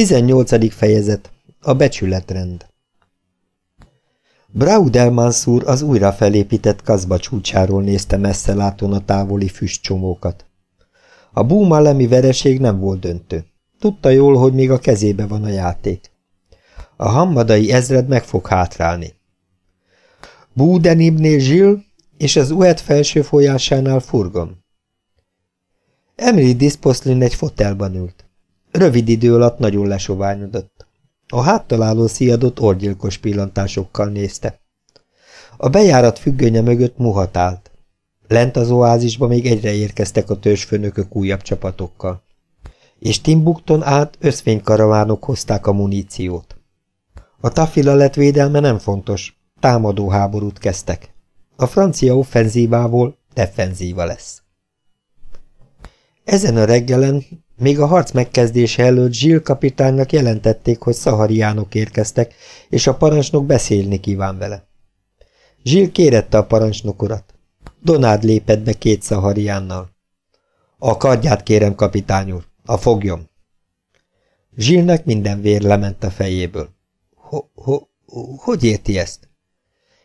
18. fejezet. A becsületrend. Braudel Mansur az újra felépített kazba csúcsáról nézte messze látón a távoli füstcsomókat. A búmalemi vereség nem volt döntő. Tudta jól, hogy még a kezébe van a játék. A hammadai ezred meg fog hátrálni. Búdenibnél Zsill és az Uet felső folyásánál furgon. Emily Disposlin egy fotelban ült. Rövid idő alatt nagyon lesoványodott. A háttaláló sziadott orgyilkos pillantásokkal nézte. A bejárat függönye mögött muhat állt. Lent az oázisba még egyre érkeztek a törzsfőnökök újabb csapatokkal. És Timbukton át összfénykaravánok hozták a muníciót. A tafila lett védelme nem fontos, támadó háborút kezdtek. A francia offenzívából defenzíva lesz. Ezen a reggelen még a harc megkezdése előtt Zsill kapitánynak jelentették, hogy szahariánok érkeztek, és a parancsnok beszélni kíván vele. Zsill kérette a parancsnok urat. Donád lépett be két szahariánnal. A kardját kérem, kapitány úr, a foglyom. Zsillnek minden vér lement a fejéből. Ho, ho, hogy érti ezt?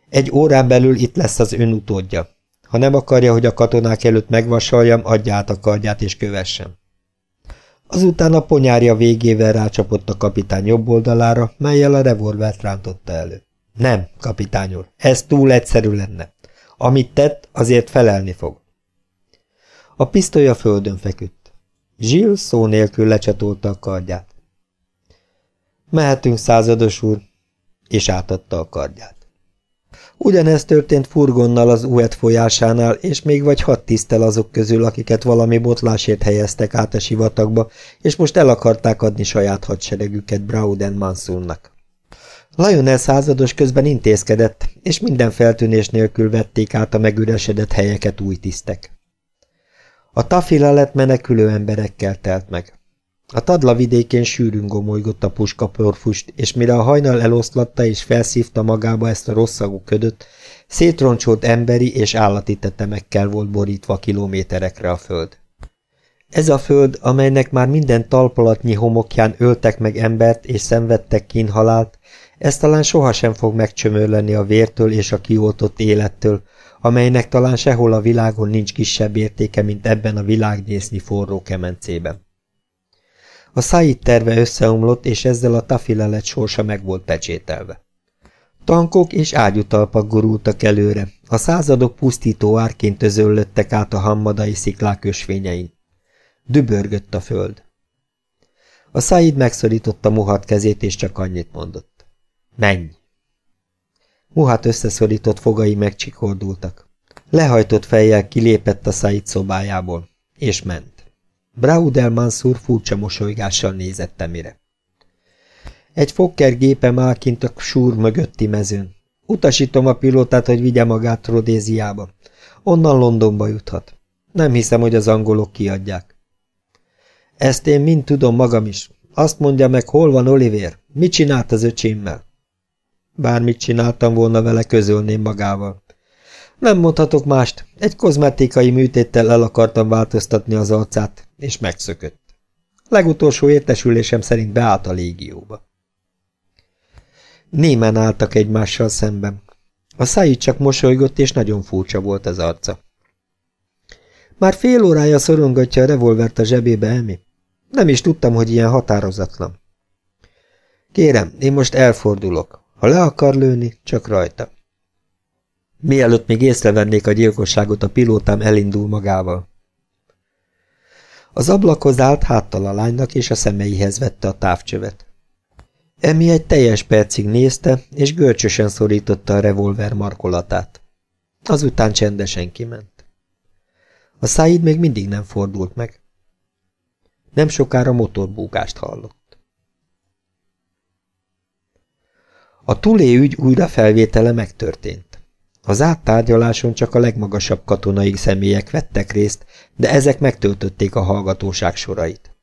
Egy órán belül itt lesz az ön utódja. Ha nem akarja, hogy a katonák előtt megvasaljam, adja át a kardját és kövessem. Azután a ponyárja végével rácsapott a kapitány jobb oldalára, melyel a revolvert rántotta elő. Nem, kapitány úr, ez túl egyszerű lenne. Amit tett, azért felelni fog. A pisztoly a földön feküdt. Zsill szó nélkül lecsatolta a kardját. Mehetünk, százados úr, és átadta a kardját. Ugyanezt történt furgonnal az Uet folyásánál, és még vagy hat tisztel azok közül, akiket valami botlásért helyeztek át a sivatagba, és most el akarták adni saját hadseregüket Brauden Mansurnak. Lionel százados közben intézkedett, és minden feltűnés nélkül vették át a megüresedett helyeket új tisztek. A tafila lett menekülő emberekkel telt meg. A tadla vidékén sűrűn gomolygott a puskaporfust, és mire a hajnal eloszlatta és felszívta magába ezt a rosszagú ködöt, szétroncsolt emberi és állati tetemekkel volt borítva kilométerekre a föld. Ez a föld, amelynek már minden talpalatnyi homokján öltek meg embert és szenvedtek kínhalált, ez talán sohasem fog megcsömörleni a vértől és a kioltott élettől, amelynek talán sehol a világon nincs kisebb értéke, mint ebben a világnészni forró kemencében. A Said terve összeomlott, és ezzel a tafilelet sorsa meg volt pecsételve. Tankok és ágyutalpak gurultak előre, a századok pusztító árként özöllöttek át a hammadai sziklák ösvényein. Dübörgött a föld. A Said megszorította Muhat kezét, és csak annyit mondott. Menj! Muhat összeszorított fogai megcsikordultak. Lehajtott fejjel kilépett a Said szobájából, és ment. Braudel Mansur furcsa mosolygással nézett Emire. Egy fokker gépe áll kint a súr mögötti mezőn. Utasítom a pilótát, hogy vigye magát Rodéziába. Onnan Londonba juthat. Nem hiszem, hogy az angolok kiadják. Ezt én mind tudom magam is. Azt mondja meg, hol van Oliver? Mit csinált az öcsémmel? Bármit csináltam volna vele, közölném magával. Nem mondhatok mást. Egy kozmetikai műtéttel el akartam változtatni az arcát, és megszökött. Legutolsó értesülésem szerint beállt a légióba. Némen álltak egymással szemben. A száj csak mosolygott, és nagyon furcsa volt az arca. Már fél órája szorongatja a revolvert a zsebébe, Emi. Nem is tudtam, hogy ilyen határozatlan. Kérem, én most elfordulok. Ha le akar lőni, csak rajta. Mielőtt még észrevennék a gyilkosságot, a pilótám elindul magával. Az ablakhoz állt háttal a lánynak, és a szemeihez vette a távcsövet. Emi egy teljes percig nézte, és görcsösen szorította a revolver markolatát. Azután csendesen kiment. A száid még mindig nem fordult meg. Nem sokára motorbúgást hallott. A Tulé ügy újrafelvétele megtörtént. Az áttárgyaláson csak a legmagasabb katonai személyek vettek részt, de ezek megtöltötték a hallgatóság sorait.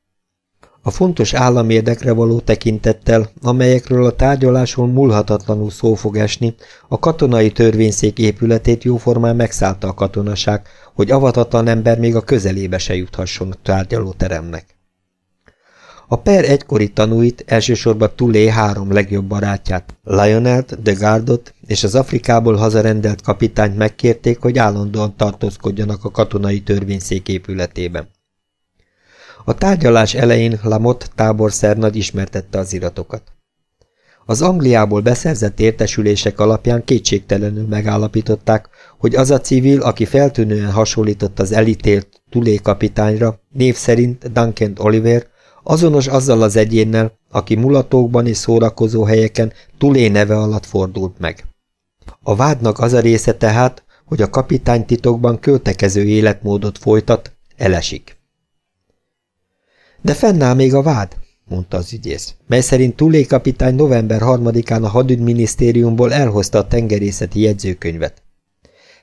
A fontos államérdekre való tekintettel, amelyekről a tárgyaláson múlhatatlanul szó fog esni, a katonai törvényszék épületét jóformán megszállta a katonaság, hogy avatatlan ember még a közelébe se juthasson a tárgyalóteremnek. A per egykori tanúit, elsősorban Tulé három legjobb barátját, Lionelt, de Gardot és az Afrikából hazarendelt kapitányt megkérték, hogy állandóan tartózkodjanak a katonai törvényszék épületében. A tárgyalás elején Lamott táborszernagy ismertette az iratokat. Az Angliából beszerzett értesülések alapján kétségtelenül megállapították, hogy az a civil, aki feltűnően hasonlított az elítélt Tulé kapitányra, név szerint Duncan Oliver, azonos azzal az egyénnel, aki mulatókban és szórakozó helyeken Tulé neve alatt fordult meg. A vádnak az a része tehát, hogy a kapitány titokban költekező életmódot folytat, elesik. De fennáll még a vád, mondta az ügyész, mely szerint Tulé kapitány november 3-án a hadügyminisztériumból elhozta a tengerészeti jegyzőkönyvet.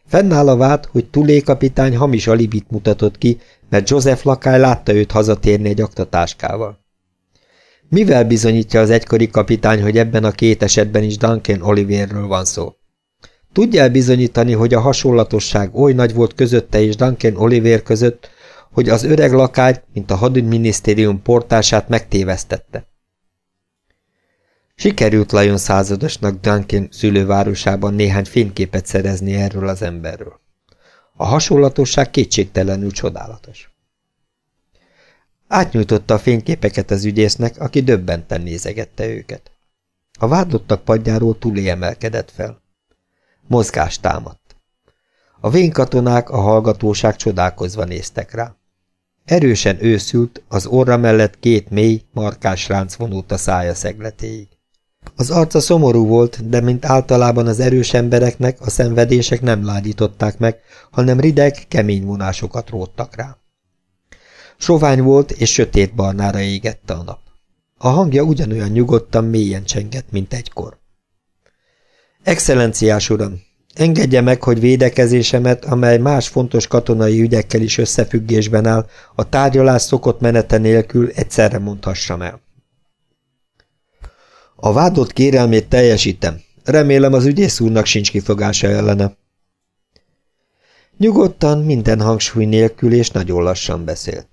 Fennáll a vád, hogy Tulé kapitány hamis alibit mutatott ki, mert Joseph lakály látta őt hazatérni egy aktatáskával. Mivel bizonyítja az egykori kapitány, hogy ebben a két esetben is Duncan Oliverről van szó? Tudja bizonyítani, hogy a hasonlatosság oly nagy volt közötte és Duncan Oliver között, hogy az öreg lakály, mint a hadügyminisztérium portását megtévesztette. Sikerült Lion századosnak Duncan szülővárosában néhány fényképet szerezni erről az emberről. A hasonlatosság kétségtelenül csodálatos. Átnyújtotta a fényképeket az ügyésznek, aki döbbenten nézegette őket. A vádlottak padjáról túlé emelkedett fel. Mozgás támadt. A vénkatonák a hallgatóság csodálkozva néztek rá. Erősen őszült, az orra mellett két mély, markás ránc vonult a szája szegletéig. Az arca szomorú volt, de mint általában az erős embereknek a szenvedések nem ládították meg, hanem rideg, kemény vonásokat róttak rá. Sovány volt, és sötét barnára égette a nap. A hangja ugyanolyan nyugodtan, mélyen csengett, mint egykor. Excellenciás uram, engedje meg, hogy védekezésemet, amely más fontos katonai ügyekkel is összefüggésben áll, a tárgyalás szokott menete nélkül egyszerre mondhassam el. A vádott kérelmét teljesítem. Remélem az ügyész úrnak sincs kifogása ellene. Nyugodtan, minden hangsúly nélkül és nagyon lassan beszélt.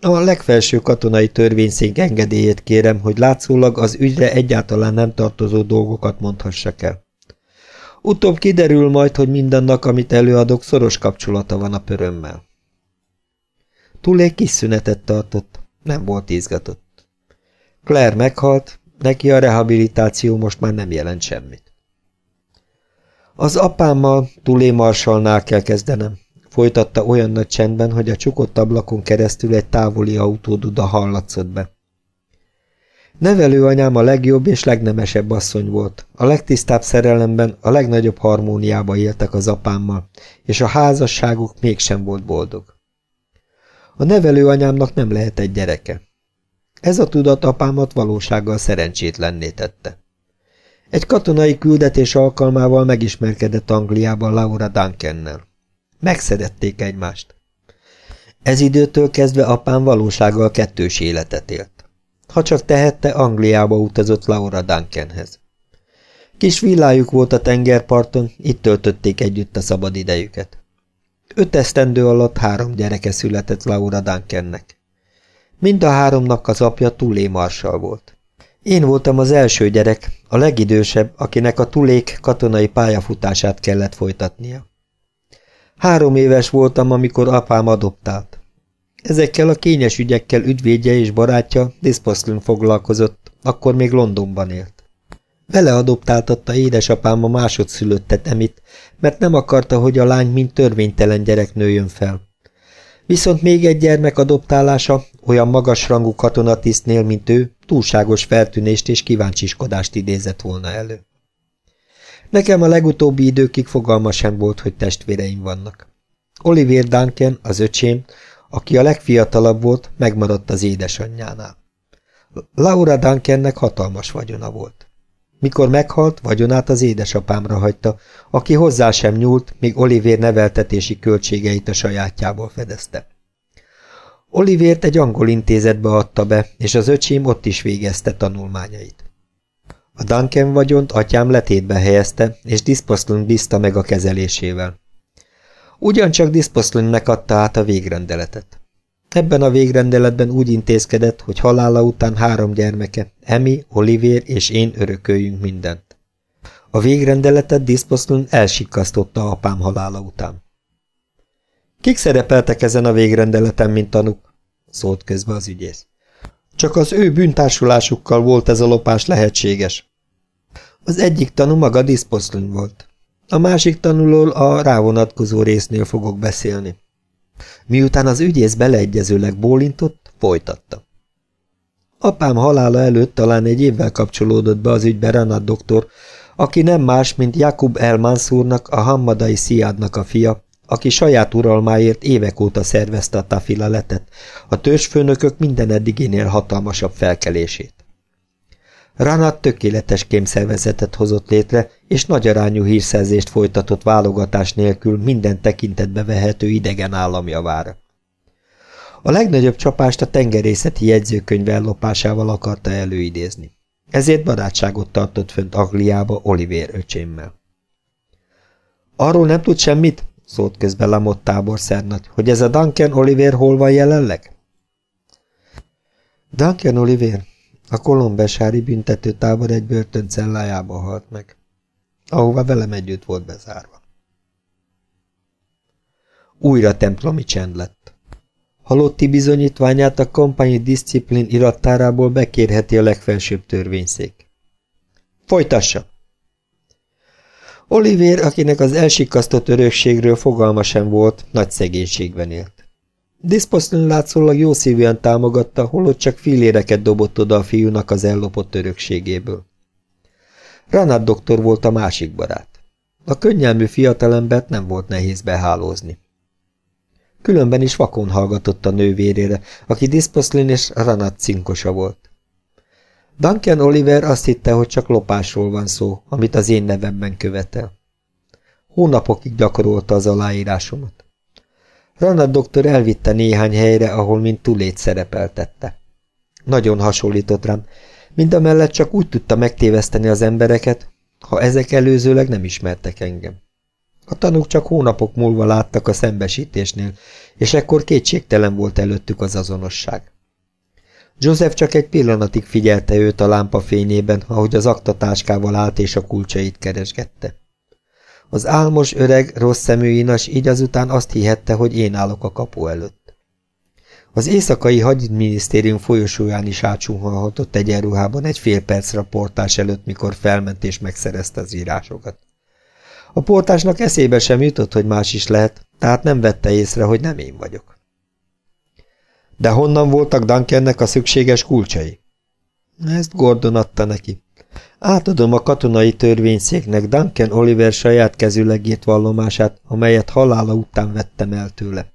A legfelső katonai törvényszék engedélyét kérem, hogy látszólag az ügyre egyáltalán nem tartozó dolgokat mondhassak el. Utóbb kiderül majd, hogy mindannak, amit előadok, szoros kapcsolata van a pörömmel. Túl egy kis szünetet tartott, nem volt izgatott. Claire meghalt, Neki a rehabilitáció most már nem jelent semmit. Az apámmal Tulé Marsalnál kell kezdenem, folytatta olyan nagy csendben, hogy a csukott ablakon keresztül egy távoli autóduda hallatszott be. Nevelőanyám a legjobb és legnemesebb asszony volt. A legtisztább szerelemben, a legnagyobb harmóniába éltek az apámmal, és a házasságuk mégsem volt boldog. A nevelőanyámnak nem lehet egy gyereke. Ez a tudat apámat valósággal szerencsétlenné tette. Egy katonai küldetés alkalmával megismerkedett Angliában Laura Duncannel. Megszerették egymást. Ez időtől kezdve apám valósággal kettős életet élt. Ha csak tehette, Angliába utazott Laura Duncanhez. Kis villájuk volt a tengerparton, itt töltötték együtt a szabad idejüket. Öt esztendő alatt három gyereke született Laura Duncannek. Mind a háromnak az apja Tulé Marsal volt. Én voltam az első gyerek, a legidősebb, akinek a Tulék katonai pályafutását kellett folytatnia. Három éves voltam, amikor apám adoptált. Ezekkel a kényes ügyekkel ügyvédje és barátja Disposlin foglalkozott, akkor még Londonban élt. Vele adoptáltatta édesapám a másodszülöttet Emit, mert nem akarta, hogy a lány mint törvénytelen gyerek nőjön fel. Viszont még egy gyermek adoptálása olyan magasrangú katonatisztnél, mint ő, túlságos feltűnést és kíváncsiskodást idézett volna elő. Nekem a legutóbbi időkig fogalma sem volt, hogy testvéreim vannak. Olivier Duncan, az öcsém, aki a legfiatalabb volt, megmaradt az édesanyjánál. Laura Duncannek hatalmas vagyona volt. Mikor meghalt, vagyonát az édesapámra hagyta, aki hozzá sem nyúlt, míg Olivér neveltetési költségeit a sajátjából fedezte. Olivért egy angol intézetbe adta be, és az öcsém ott is végezte tanulmányait. A Duncan vagyont atyám letétbe helyezte, és Disposlin bízta meg a kezelésével. Ugyancsak Disposlinnek adta át a végrendeletet. Ebben a végrendeletben úgy intézkedett, hogy halála után három gyermeke, Emi, Olivier és én örököljünk mindent. A végrendeletet Disposlun elsikasztotta apám halála után. Kik szerepeltek ezen a végrendeleten, mint tanuk? szólt közbe az ügyész. Csak az ő bűntársulásukkal volt ez a lopás lehetséges. Az egyik tanú maga Disposlun volt. A másik tanulól a rávonatkozó résznél fogok beszélni. Miután az ügyész beleegyezőleg bólintott, folytatta. Apám halála előtt talán egy évvel kapcsolódott be az ügybe Ranat doktor, aki nem más, mint Jakub El Mansurnak, a Hammadai Sziádnak a fia, aki saját uralmáért évek óta szervezte a tafilaletet, a törzsfőnökök minden eddiginél hatalmasabb felkelését. Ranat tökéletes kémszervezetet hozott létre, és nagy arányú hírszerzést folytatott válogatás nélkül minden tekintetbe vehető idegen állam javára. A legnagyobb csapást a tengerészeti jegyzőkönyv ellopásával akarta előidézni. Ezért barátságot tartott fönt Agliába Olivér öcsémmel. Arról nem tud semmit? szólt közben Lamott táborszernagy, hogy ez a Duncan Oliver hol van jelenleg? Duncan Oliver a kolombesári büntető tábor egy börtöncellájába halt meg, ahova velem együtt volt bezárva. Újra templomi csend lett. Halotti bizonyítványát a kompányi diszciplin irattárából bekérheti a legfelsőbb törvényszék. Folytassa! Olivér, akinek az elsikasztott örökségről fogalma sem volt, nagy szegénységben élt. Diszposzlön látszólag jó szívűen támogatta, holott csak filéreket dobott oda a fiúnak az ellopott örökségéből. Ranat doktor volt a másik barát. A könnyelmű fiatalembert nem volt nehéz behálózni. Különben is vakon hallgatott a nővérére, aki Diszposzlin és Ranat cinkosa volt. Duncan Oliver azt hitte, hogy csak lopásról van szó, amit az én nevemben követel. Hónapokig gyakorolta az aláírásomat. Ranat doktor elvitte néhány helyre, ahol mint túlét szerepeltette. Nagyon hasonlított rám, mind a mellett csak úgy tudta megtéveszteni az embereket, ha ezek előzőleg nem ismertek engem. A tanúk csak hónapok múlva láttak a szembesítésnél, és ekkor kétségtelen volt előttük az azonosság. Joseph csak egy pillanatig figyelte őt a lámpa fényében, ahogy az aktatáskával állt és a kulcsait keresgette. Az álmos öreg, rossz szemű inas így azután azt hihette, hogy én állok a kapu előtt. Az éjszakai hadminisztérium folyosóján is átsúhalhatott egyenruhában egy fél percre a portás előtt, mikor felment és megszerezte az írásokat. A portásnak eszébe sem jutott, hogy más is lehet, tehát nem vette észre, hogy nem én vagyok. De honnan voltak Duncannek a szükséges kulcsai? Ezt Gordon adta neki. Átadom a katonai törvényszéknek Duncan Oliver saját kezüleg írt vallomását, amelyet halála után vettem el tőle.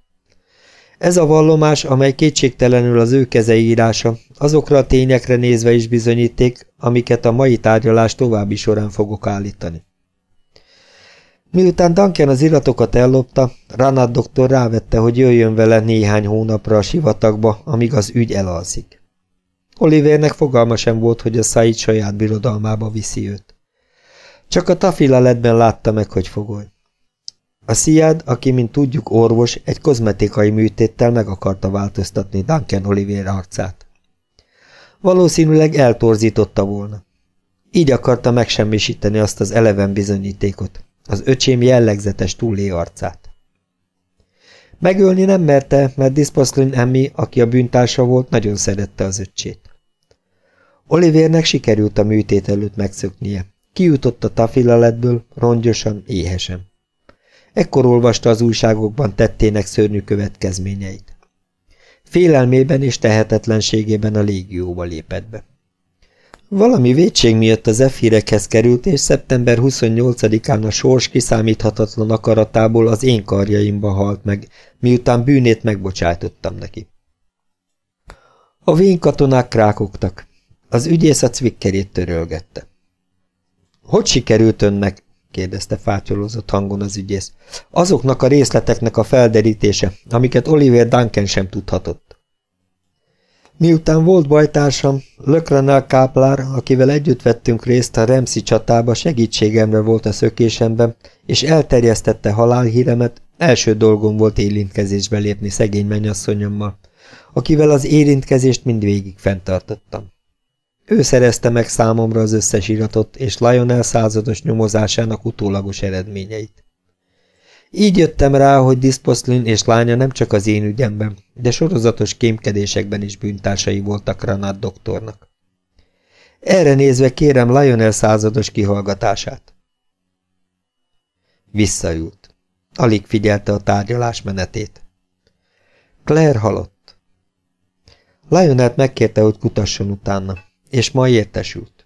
Ez a vallomás, amely kétségtelenül az ő írása, azokra a tényekre nézve is bizonyíték, amiket a mai tárgyalás további során fogok állítani. Miután Duncan az iratokat ellopta, Ranat doktor rávette, hogy jöjjön vele néhány hónapra a sivatagba, amíg az ügy elalszik. Olivernek fogalma sem volt, hogy a Said saját birodalmába viszi őt. Csak a tafilaletben látta meg, hogy fogoly. A Siad, aki, mint tudjuk, orvos, egy kozmetikai műtéttel meg akarta változtatni Duncan Oliver arcát. Valószínűleg eltorzította volna. Így akarta megsemmisíteni azt az eleven bizonyítékot, az öcsém jellegzetes túlé arcát. Megölni nem merte, mert Diszposzlin Emmi, aki a bűntársa volt, nagyon szerette az öccsét. Olivérnek sikerült a műtét előtt megszöknie. Kijutott a tafilaletből, rongyosan, éhesen. Ekkor olvasta az újságokban tettének szörnyű következményeit. Félelmében és tehetetlenségében a légióba lépett be. Valami vétség miatt az F-hírekhez került, és szeptember 28-án a sors kiszámíthatatlan akaratából az én karjaimba halt meg, miután bűnét megbocsájtottam neki. A vén katonák krákogtak. Az ügyész a cvikkerét törölgette. Hogy sikerült önnek? kérdezte fátyolózott hangon az ügyész. Azoknak a részleteknek a felderítése, amiket Oliver Duncan sem tudhatott. Miután volt bajtársam, Lökrenel Káplár, akivel együtt vettünk részt a Remszi csatába, segítségemre volt a szökésemben, és elterjesztette halálhíremet, első dolgom volt élintkezésbe lépni szegény mennyasszonyommal, akivel az érintkezést mindvégig fenntartottam. Ő szerezte meg számomra az összes iratot és Lionel százados nyomozásának utólagos eredményeit. Így jöttem rá, hogy Disposlin és lánya nem csak az én ügyemben, de sorozatos kémkedésekben is bűntársai voltak Ranat doktornak. Erre nézve kérem Lionel százados kihallgatását. Visszaült. Alig figyelte a tárgyalás menetét. Claire halott. Lionel megkérte, hogy kutasson utána, és ma értesült.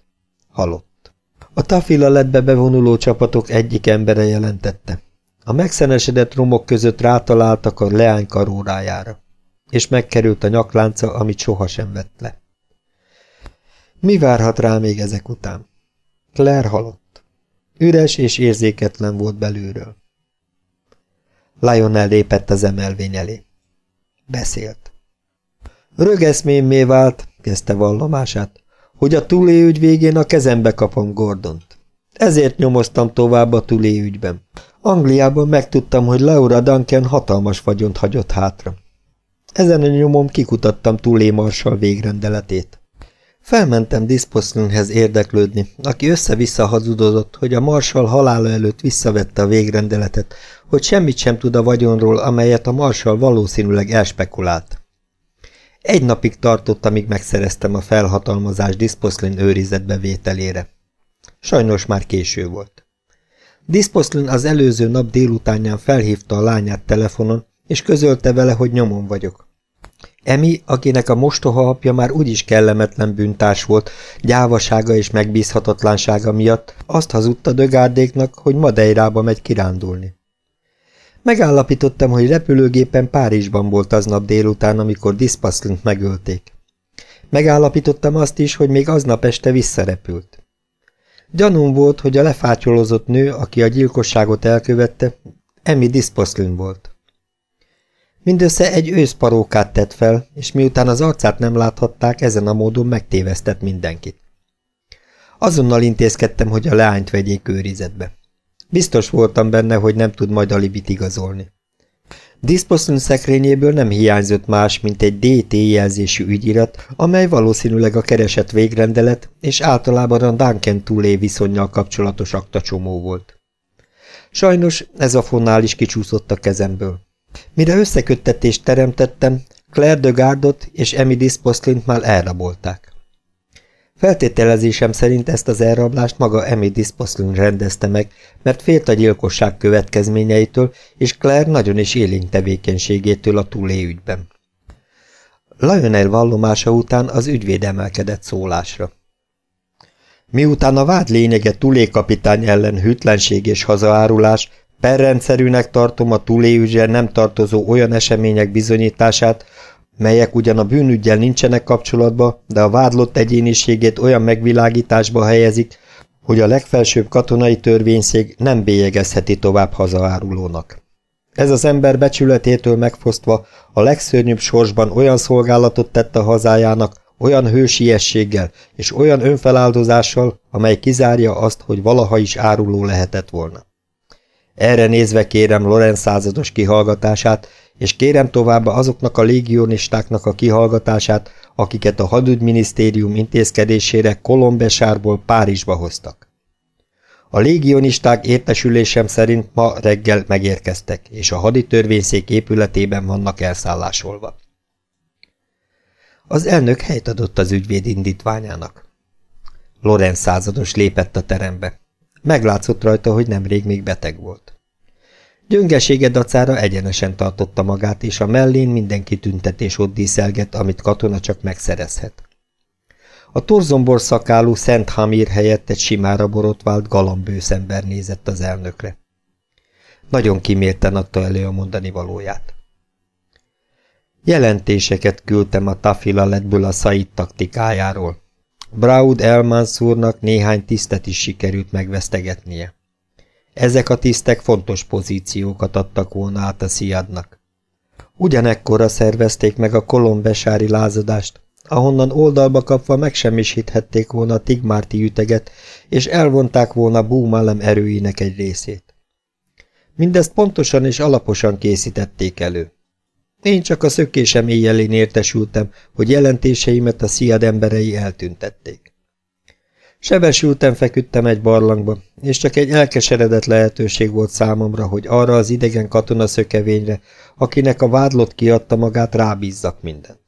Halott. A tafila ledbe bevonuló csapatok egyik embere jelentette. A megszenesedett romok között rátaláltak a leány karórájára, és megkerült a nyaklánca, amit sohasem vett le. Mi várhat rá még ezek után? Claire halott. Üres és érzéketlen volt belülről. Lionel lépett az emelvény elé. Beszélt. Rögeszmémé vált, kezdte vallomását, hogy a Tulé végén a kezembe kapom Gordont. Ezért nyomoztam tovább a Tulé. Angliában megtudtam, hogy Laura Duncan hatalmas vagyont hagyott hátra. Ezen a nyomom kikutattam Tulé marsal végrendeletét. Felmentem Disposlinhez érdeklődni, aki össze-vissza hazudodott, hogy a marsal halála előtt visszavette a végrendeletet, hogy semmit sem tud a vagyonról, amelyet a marsal valószínűleg elspekulált. Egy napig tartott, amíg megszereztem a felhatalmazás Disposlin őrizetbe vételére. Sajnos már késő volt. Disposlin az előző nap délutánján felhívta a lányát telefonon, és közölte vele, hogy nyomon vagyok. Emi, akinek a mostoha apja már úgyis kellemetlen bűntárs volt, gyávasága és megbízhatatlansága miatt, azt hazudta Dögárdéknak, hogy Madeirába megy kirándulni. Megállapítottam, hogy repülőgépen Párizsban volt aznap délután, amikor Dispaslint megölték. Megállapítottam azt is, hogy még aznap este visszarepült. Gyanúm volt, hogy a lefátyolozott nő, aki a gyilkosságot elkövette, Emi Disposlin volt. Mindössze egy őszparókát tett fel, és miután az arcát nem láthatták, ezen a módon megtévesztett mindenkit. Azonnal intézkedtem, hogy a leányt vegyék őrizetbe. Biztos voltam benne, hogy nem tud majd alibit igazolni. Disposlin szekrényéből nem hiányzott más, mint egy DT jelzésű ügyirat, amely valószínűleg a keresett végrendelet, és általában a Duncan túlé viszonyjal kapcsolatos aktacsomó volt. Sajnos ez a fonál is kicsúszott a kezemből. Mire összeköttetést teremtettem, Claire de Gardot és Emmy Disposlint már elrabolták. Feltételezésem szerint ezt az elrablást maga Emmy Disposlin rendezte meg, mert félt a gyilkosság következményeitől, és Claire nagyon is élénk tevékenységétől a túlé ügyben. Lionel vallomása után az ügyvéd emelkedett szólásra. Miután a vád lényege Tulé kapitány ellen hűtlenség és hazaárulás, perrendszerűnek tartom a túléügyre nem tartozó olyan események bizonyítását, melyek ugyan a bűnügyel nincsenek kapcsolatba, de a vádlott egyéniségét olyan megvilágításba helyezik, hogy a legfelsőbb katonai törvényszék nem bélyegezheti tovább hazaárulónak. Ez az ember becsületétől megfosztva a legszörnyűbb sorsban olyan szolgálatot tett a hazájának, olyan hősiességgel és olyan önfeláldozással, amely kizárja azt, hogy valaha is áruló lehetett volna. Erre nézve kérem Lorenz százados kihallgatását, és kérem továbbá azoknak a légionistáknak a kihallgatását, akiket a hadügyminisztérium intézkedésére Kolombesárból Párizsba hoztak. A légionisták értesülésem szerint ma reggel megérkeztek, és a haditörvényszék épületében vannak elszállásolva. Az elnök helyt adott az ügyvéd indítványának. Lorenz százados lépett a terembe. Meglátszott rajta, hogy nemrég még beteg volt. Gyöngesége dacára egyenesen tartotta magát, és a mellén mindenki tüntetés ott díszelget, amit katona csak megszerezhet. A torzombor szakálú Szent Hamír helyett egy simára borotvált galambősz ember nézett az elnökre. Nagyon kimérten adta elő a mondani valóját. Jelentéseket küldtem a tafilaletből a Said taktikájáról. Braud Elmansurnak néhány tisztet is sikerült megvesztegetnie. Ezek a tisztek fontos pozíciókat adtak volna át a Sziadnak. Ugyanekkorra szervezték meg a kolombesári lázadást, ahonnan oldalba kapva megsemmisíthették volna a Tigmárti üteget, és elvonták volna Búmálem erőinek egy részét. Mindezt pontosan és alaposan készítették elő. Én csak a szökésem éjjelén értesültem, hogy jelentéseimet a sziad emberei eltüntették. Sebesültem feküdtem egy barlangba, és csak egy elkeseredett lehetőség volt számomra, hogy arra az idegen katona szökevényre, akinek a vádlott kiadta magát, rábízzak mindent.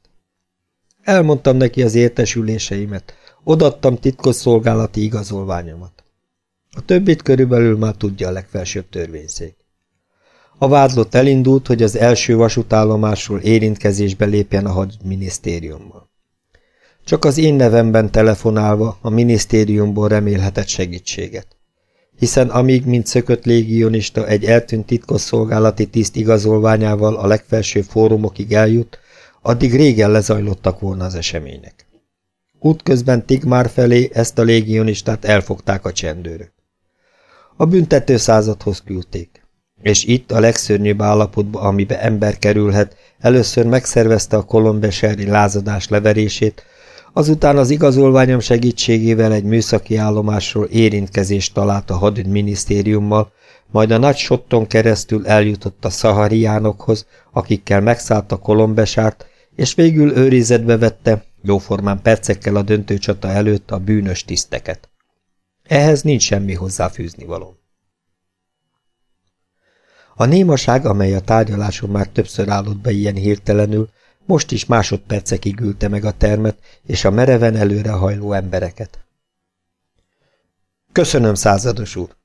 Elmondtam neki az értesüléseimet, odattam titkos szolgálati igazolványomat. A többit körülbelül már tudja a legfelsőbb törvényszék. A vádlott elindult, hogy az első vasútállomásról érintkezésbe lépjen a hadminisztériummal. Csak az én nevemben telefonálva a minisztériumból remélhetett segítséget. Hiszen amíg, mint szökött légionista egy eltűnt titkosszolgálati tiszt igazolványával a legfelső fórumokig eljut, addig régen lezajlottak volna az események. Útközben Tigmár felé ezt a légionistát elfogták a csendőrök. A büntető századhoz küldték, és itt a legszörnyűbb állapotba, amibe ember kerülhet, először megszervezte a kolombeseri lázadás leverését, azután az igazolványom segítségével egy műszaki állomásról érintkezést talált a hadügyminisztériummal, majd a nagy sotton keresztül eljutott a szahariánokhoz, akikkel megszállt a kolombesárt, és végül őrizetbe vette, jóformán percekkel a döntőcsata előtt a bűnös tiszteket. Ehhez nincs semmi hozzáfűzni való. A némaság, amely a tárgyaláson már többször állott be ilyen hirtelenül, most is másodpercekig ülte meg a termet és a mereven előre hajló embereket. Köszönöm, százados úr!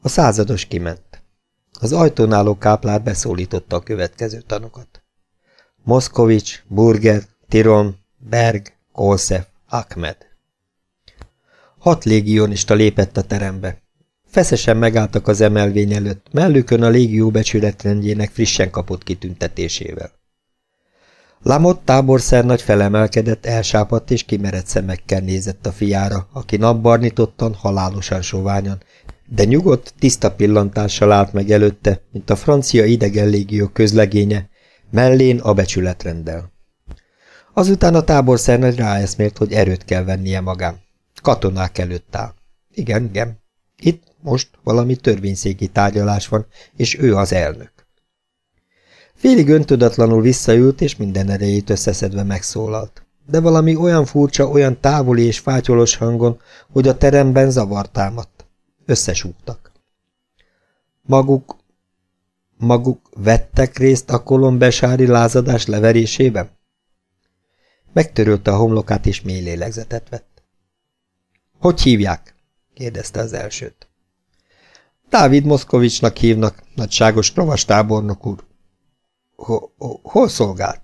A százados kiment. Az ajtón álló káplár beszólította a következő tanokat. Moszkovics, Burger, Tiron, Berg, Kolszev, Ahmed. Hat légionista lépett a terembe. Feszesen megálltak az emelvény előtt, mellükön a légió becsületrendjének frissen kapott kitüntetésével. Lamott táborszernagy felemelkedett, elsápadt és kimerett szemekkel nézett a fiára, aki napbarnitottan, halálosan soványan, de nyugodt, tiszta pillantással állt meg előtte, mint a francia idegen légió közlegénye, mellén a becsületrenddel. Azután a táborszernagy ráeszmélt, hogy erőt kell vennie magán. Katonák előtt áll. Igen, igen. Itt most valami törvényszéki tárgyalás van, és ő az elnök. Félig öntudatlanul visszaült, és minden erejét összeszedve megszólalt. De valami olyan furcsa, olyan távoli és fátyolos hangon, hogy a teremben zavar támadt. Összesúgtak. Maguk, maguk vettek részt a kolombesári lázadás leverésében? Megtörölte a homlokát, és mély lélegzetet vett. Hogy hívják? kérdezte az elsőt. Dávid Moszkovicsnak hívnak, nagyságos tábornok úr. Ho, ho, hol szolgált?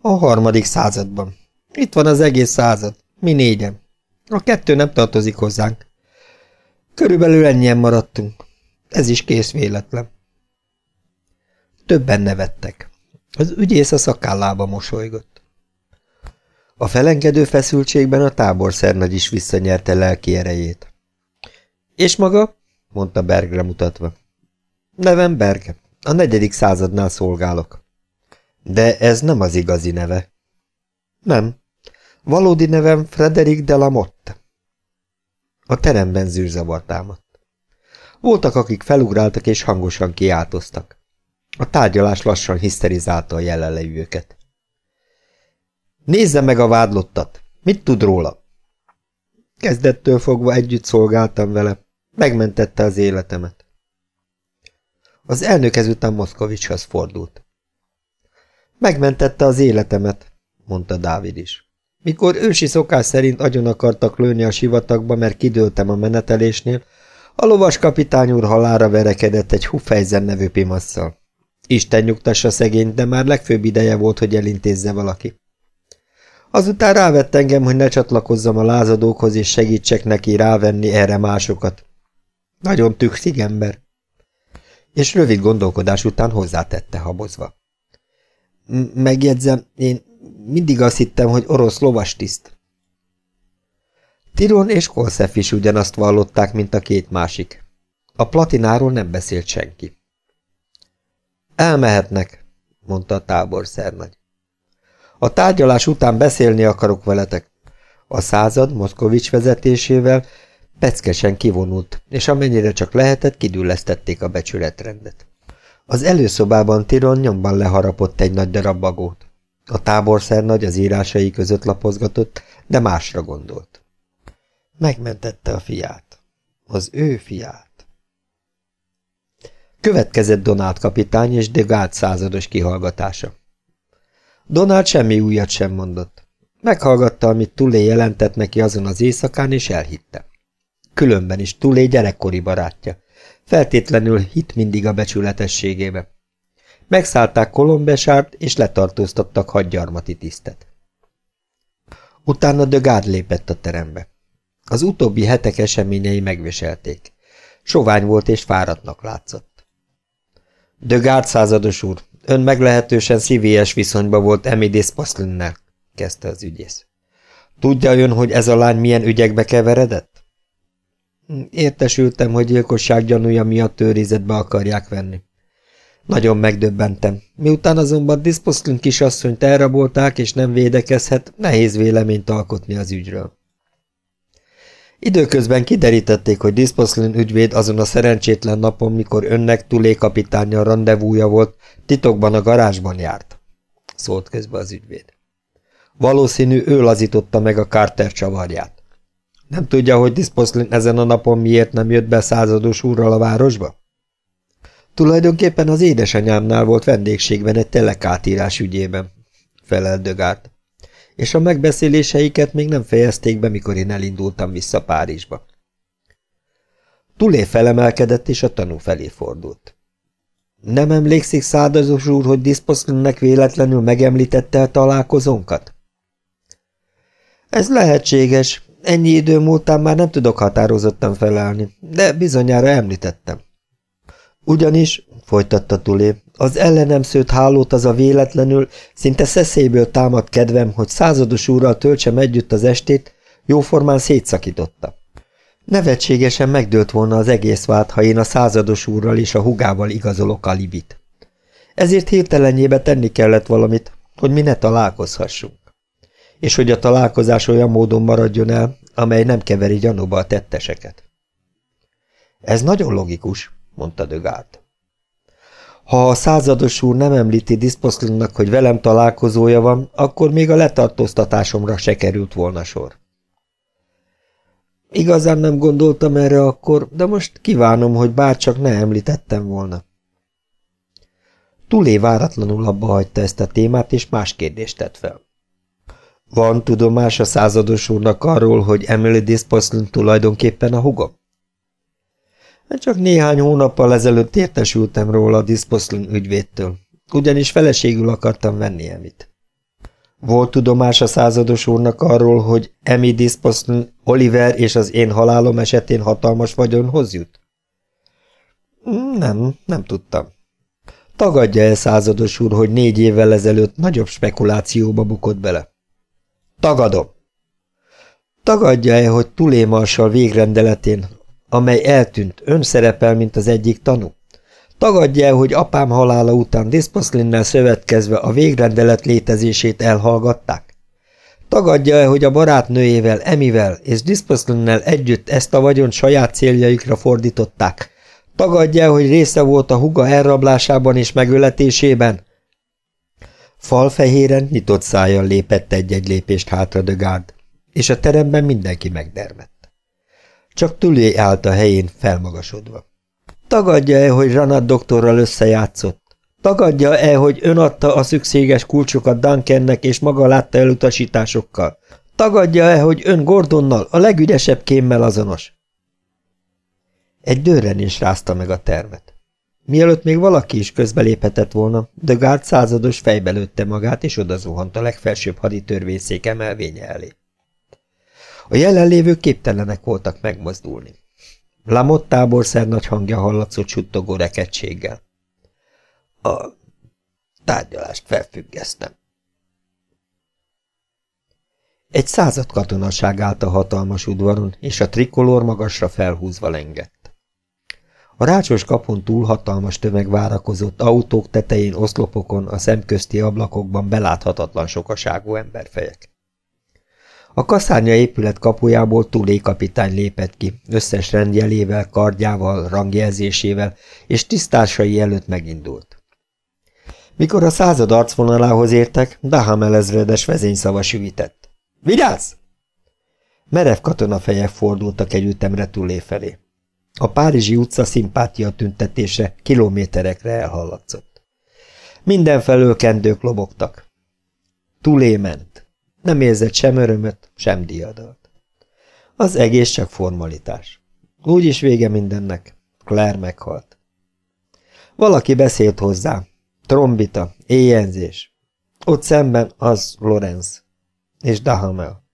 A harmadik században. Itt van az egész század. Mi négyen. A kettő nem tartozik hozzánk. Körülbelül ennyien maradtunk. Ez is kész véletlen. Többen nevettek. Az ügyész a szakállába mosolygott. A felengedő feszültségben a táborszernagy is visszanyerte lelki erejét. És maga? Mondta Bergre mutatva. Nevem Berg. A negyedik századnál szolgálok. De ez nem az igazi neve. Nem. Valódi nevem Frederik de la Motte. A teremben zűrzavar támadt. Voltak, akik felugráltak és hangosan kiáltoztak. A tárgyalás lassan hiszterizálta a jelenlevőket. Nézze meg a vádlottat! Mit tud róla? Kezdettől fogva együtt szolgáltam vele. Megmentette az életemet. Az elnök ezután Moszkovicshoz fordult. Megmentette az életemet, mondta Dávid is. Mikor ősi szokás szerint agyon akartak lőni a sivatagba, mert kidőltem a menetelésnél, a lovas kapitány úr halára verekedett egy Hufejzen nevű pimasszal. Isten nyugtassa szegény, de már legfőbb ideje volt, hogy elintézze valaki. Azután rávett engem, hogy ne csatlakozzam a lázadókhoz, és segítsek neki rávenni erre másokat. Nagyon tükszik ember és rövid gondolkodás után hozzátette habozva. Megjegyzem, én mindig azt hittem, hogy orosz lovastiszt. Tiron és Kolszef is ugyanazt vallották, mint a két másik. A platináról nem beszélt senki. Elmehetnek, mondta a táborszernagy. A tárgyalás után beszélni akarok veletek. A század Moszkovics vezetésével Peckesen kivonult, és amennyire csak lehetett, kidüllesztették a becsületrendet. Az előszobában Tiron nyomban leharapott egy nagy darab bagót. A táborszer nagy az írásai között lapozgatott, de másra gondolt. Megmentette a fiát. Az ő fiát. Következett Donát kapitány és de Galt százados kihallgatása. Donát semmi újat sem mondott. Meghallgatta, amit Tulé jelentett neki azon az éjszakán, és elhitte. Különben is Tulé gyerekkori barátja. Feltétlenül hit mindig a becsületességébe. Megszállták Kolombesárt, és letartóztattak hadgyarmati tisztet. Utána de Gárd lépett a terembe. Az utóbbi hetek eseményei megviselték. Sovány volt és fáradtnak látszott. De Gárd százados úr, ön meglehetősen szívélyes viszonyba volt Emidis Paszlinnel, kezdte az ügyész. Tudja ön, hogy ez a lány milyen ügyekbe keveredett? Értesültem, hogy gyilkosság gyanúja miatt őrizetbe akarják venni. Nagyon megdöbbentem. Miután azonban Disposzlin kisasszonyt elrabolták és nem védekezhet, nehéz véleményt alkotni az ügyről. Időközben kiderítették, hogy Disposzlin ügyvéd azon a szerencsétlen napon, mikor önnek Tulé kapitánya rendezvúja volt, titokban a garázsban járt. Szólt közbe az ügyvéd. Valószínű ő lazította meg a Carter csavarját. Nem tudja, hogy Disposzlin ezen a napon miért nem jött be százados úrral a városba? Tulajdonképpen az édesanyámnál volt vendégségben egy telekátírás ügyében, felel és a megbeszéléseiket még nem fejezték be, mikor én elindultam vissza Párizsba. Tulé felemelkedett, és a tanú felé fordult. Nem emlékszik szádazos úr, hogy Diszposzlinnek véletlenül megemlítette a találkozónkat? Ez lehetséges. Ennyi idő múltán már nem tudok határozottan felelni, de bizonyára említettem. Ugyanis, folytatta Tulé, az ellenem szőtt hálót az a véletlenül, szinte szeszélyből támad kedvem, hogy százados úrral töltsem együtt az estét, jóformán szétszakította. Nevetségesen megdőlt volna az egész vált, ha én a százados úrral és a hugával igazolok a libit. Ezért hirtelenjébe tenni kellett valamit, hogy mi ne találkozhassunk. És hogy a találkozás olyan módon maradjon el, amely nem keveri gyanúba a tetteseket. Ez nagyon logikus, mondta Dögárt. Ha a százados úr nem említi Diszposzlinnak, hogy velem találkozója van, akkor még a letartóztatásomra se került volna sor. Igazán nem gondoltam erre akkor, de most kívánom, hogy bárcsak ne említettem volna. Tulé váratlanul abba hagyta ezt a témát, és más kérdést tett fel. Van tudomás a százados úrnak arról, hogy Emily Disposlin tulajdonképpen a hugom? Csak néhány hónappal ezelőtt értesültem róla a Disposlin ügyvédtől, ugyanis feleségül akartam venni Emit. Volt tudomás a százados úrnak arról, hogy Emi Disposlin, Oliver és az én halálom esetén hatalmas vagyonhoz jut? Nem, nem tudtam. Tagadja el százados úr, hogy négy évvel ezelőtt nagyobb spekulációba bukott bele? Tagadom. Tagadja-e, hogy Tulémarsal végrendeletén amely eltűnt, ön szerepel, mint az egyik tanú? Tagadja el, hogy apám halála után Diszposzlinnel szövetkezve a végrendelet létezését elhallgatták? Tagadja el, hogy a barátnőjével, Emivel és Diszposzlinnel együtt ezt a vagyont saját céljaikra fordították? Tagadja el, hogy része volt a huga elrablásában és megöletésében? Falfehéren nyitott szájjal lépett egy-egy lépést hátra Dögárd, és a teremben mindenki megdermett. Csak Tulé állt a helyén felmagasodva. Tagadja-e, hogy Ranat doktorral összejátszott? Tagadja-e, hogy ön adta a szükséges kulcsokat Duncannek és maga látta elutasításokkal? Tagadja-e, hogy ön Gordonnal, a legügyesebb kémmel azonos? Egy dörrenés rázta meg a tervet. Mielőtt még valaki is közbeléphetett volna, de Gárd százados fejbelőtte magát, és odazuhant a legfelsőbb haditörvényszék emelvénye elé. A jelenlévők képtelenek voltak megmozdulni. Lamott táborszer nagy hangja hallatszott suttogó rekedtséggel. A tárgyalást felfüggesztem. Egy század katonaság állt a hatalmas udvaron, és a trikolor magasra felhúzva lengett. A rácsos kapun túl hatalmas tömeg várakozott autók tetején, oszlopokon, a szemközti ablakokban beláthatatlan sokaságú emberfejek. A kaszárnya épület kapujából Tulé kapitány lépett ki, összes rendjelével, kardjával, rangjelzésével, és tisztársai előtt megindult. Mikor a század arcvonalához értek, Dahamel ezredes vezényszava süvített. – Vigyázz! Merev katonafejek fordultak egy ütemre Tulé felé. A Párizsi utca szimpátia tüntetése kilométerekre elhallatszott. Mindenfelől kendők lobogtak. Tulé ment. Nem érzett sem örömöt, sem diadalt. Az egész csak formalitás. Úgyis vége mindennek. Claire meghalt. Valaki beszélt hozzá. Trombita, éjjenzés. Ott szemben az Lorenz és Dahamel.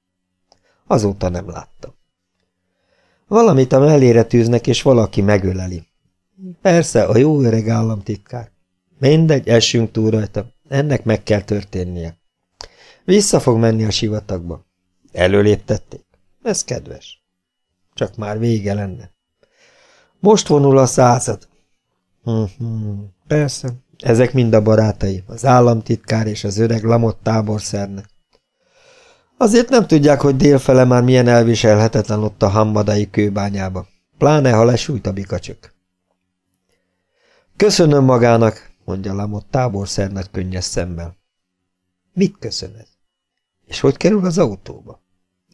Azóta nem láttam. Valamit a mellére tűznek, és valaki megöleli. Persze, a jó öreg államtitkár. Mindegy, essünk túl rajta. Ennek meg kell történnie. Vissza fog menni a sivatagba. Előléptették. Ez kedves. Csak már vége lenne. Most vonul a század. Hm -hm, persze, ezek mind a barátai, az államtitkár és az öreg lamott táborszernek. Azért nem tudják, hogy délfele már milyen elviselhetetlen ott a hammadai kőbányába, pláne ha lesújt a bikacsök. Köszönöm magának, mondja Lamott táborszer nagy könnyes szemmel. Mit köszönöd? És hogy kerül az autóba?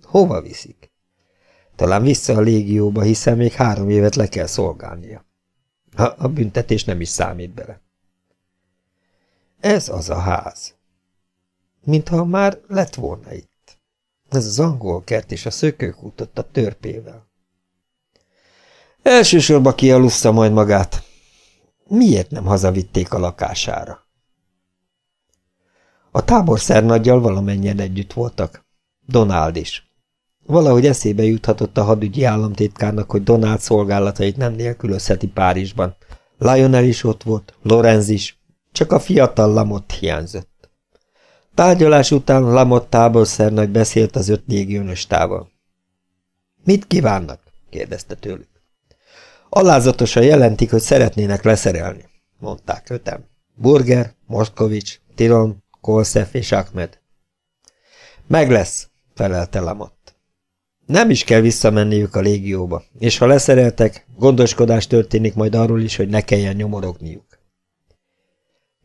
Hova viszik? Talán vissza a légióba, hiszen még három évet le kell szolgálnia. Ha a büntetés nem is számít bele. Ez az a ház. Mintha már lett volna itt. Ez az angol kert és a szökőkút ott a törpével. Elsősorban kialussza majd magát. Miért nem hazavitték a lakására? A táborszernaggyal valamennyien együtt voltak. Donald is. Valahogy eszébe juthatott a hadügyi államtitkárnak, hogy Donald szolgálatait nem nélkülözheti Párizsban. Lionel is ott volt, Lorenz is, csak a fiatal Lamott hiányzott. Tárgyalás után Lamott táborszernagy beszélt az öt légionostával. Mit kívánnak? kérdezte tőlük. Alázatosan jelentik, hogy szeretnének leszerelni, mondták ötem. Burger, Moszkovics, Tiron, Kolszef és Ahmed. Meg lesz, felelte Lamott. Nem is kell visszamenniük a légióba, és ha leszereltek, gondoskodás történik majd arról is, hogy ne kelljen nyomorogniuk.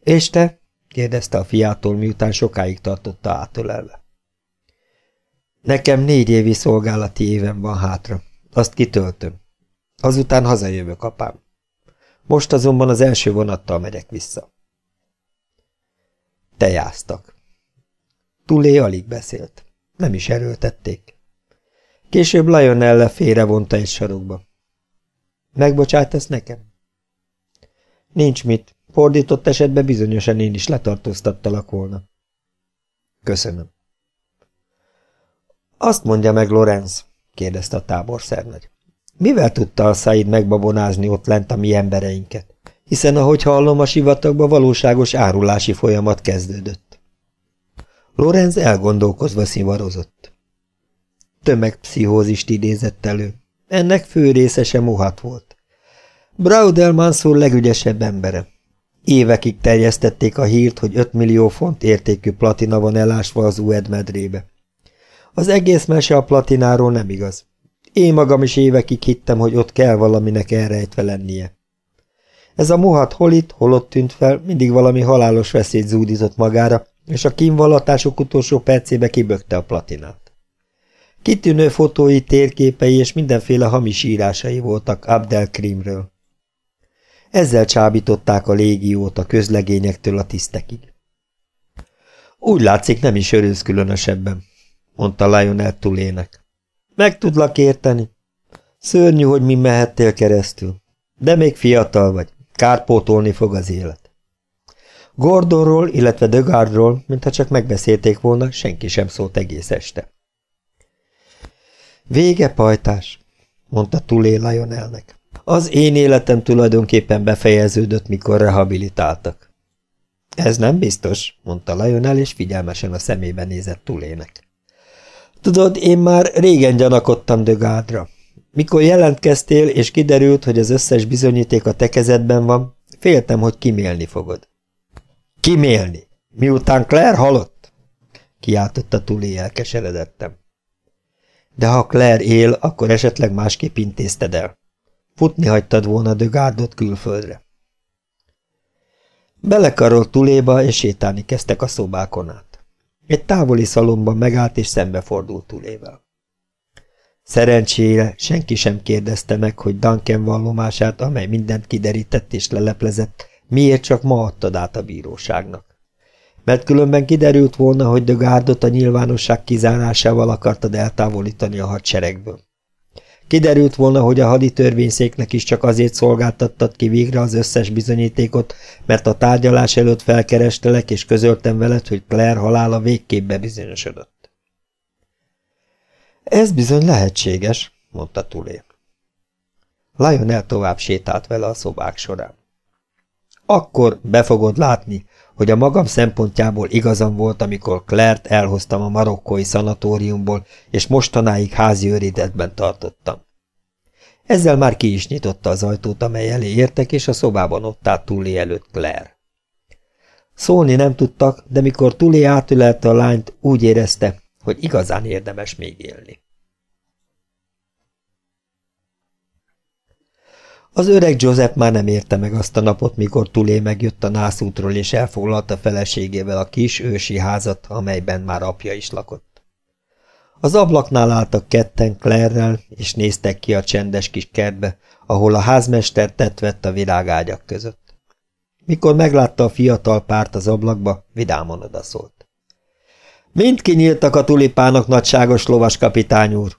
És te? Kérdezte a fiától, miután sokáig tartotta átölelve. Nekem négy évi szolgálati évem van hátra. Azt kitöltöm. Azután hazajövök, apám. Most azonban az első vonattal megyek vissza. Tejáztak. Tulé alig beszélt. Nem is erőltették. Később Lionelle félrevonta egy sarokba. Megbocsátasz nekem? Nincs mit. Fordított esetben bizonyosan én is letartóztattalak volna. Köszönöm. Azt mondja meg, Lorenz, kérdezte a táborszernagy. Mivel tudta a Said megbabonázni ott lent a mi embereinket? Hiszen, ahogy hallom, a sivatagban valóságos árulási folyamat kezdődött. Lorenz elgondolkozva szivarozott. Tömegpszichózist idézett elő. Ennek fő részese Muhat volt. Braudel Mansur legügyesebb embere. Évekig terjesztették a hírt, hogy 5 millió font értékű platina van elásva az Ued medrébe. Az egész mese a platináról nem igaz. Én magam is évekig hittem, hogy ott kell valaminek elrejtve lennie. Ez a muhat hol itt, hol ott tűnt fel, mindig valami halálos veszélyt zúdított magára, és a kínvallatások utolsó percébe kibökte a platinát. Kitűnő fotói, térképei és mindenféle hamis írásai voltak Abdelkrimről. Ezzel csábították a légiót a közlegényektől a tisztekig. Úgy látszik, nem is örülsz különösebben, mondta Lionel Tulének. Meg tudlak érteni. Szörnyű, hogy mi mehettél keresztül. De még fiatal vagy, kárpótolni fog az élet. Gordonról, illetve Dögardról, mintha csak megbeszélték volna, senki sem szólt egész este. Vége, pajtás, mondta Tulé Lionelnek. Az én életem tulajdonképpen befejeződött, mikor rehabilitáltak. Ez nem biztos, mondta Lionel, és figyelmesen a szemébe nézett Tulének. Tudod, én már régen gyanakodtam Dögádra. Mikor jelentkeztél, és kiderült, hogy az összes bizonyíték a te kezedben van, féltem, hogy kimélni fogod. Kimélni? Miután Claire halott? Kiáltotta Tulé elkeseredettem. De ha Claire él, akkor esetleg másképp intézted el. Futni hagytad volna Dögárdot külföldre. Belekarolt tuléba, és sétálni kezdtek a szobákon át. Egy távoli szalomban megállt, és szembefordult tulével. Szerencsére senki sem kérdezte meg, hogy Duncan vallomását, amely mindent kiderített és leleplezett, miért csak ma adtad át a bíróságnak. Mert különben kiderült volna, hogy de Gárdot a nyilvánosság kizárásával akartad eltávolítani a hadseregből. Kiderült volna, hogy a haditörvényszéknek is csak azért szolgáltattad ki végre az összes bizonyítékot, mert a tárgyalás előtt felkerestelek és közöltem veled, hogy Claire halála végképp bebizonyosodott. Ez bizony lehetséges, mondta Tulé. Lionel tovább sétált vele a szobák során. Akkor be fogod látni, hogy a magam szempontjából igazam volt, amikor Claire-t elhoztam a marokkói szanatóriumból, és mostanáig házi őridetben tartottam. Ezzel már ki is nyitotta az ajtót, amely elé értek, és a szobában ott állt Tulé előtt Claire. Szólni nem tudtak, de mikor Tulé átülelte a lányt, úgy érezte, hogy igazán érdemes még élni. Az öreg Joseph már nem érte meg azt a napot, mikor Tulé megjött a nászútról és elfoglalta feleségével a kis ősi házat, amelyben már apja is lakott. Az ablaknál álltak ketten Claire-rel, és néztek ki a csendes kis kertbe, ahol a házmester tett vett a virágágyak között. Mikor meglátta a fiatal párt az ablakba, vidámon odaszólt. Mind kinyíltak a tulipánok, nagyságos lovas kapitány úr.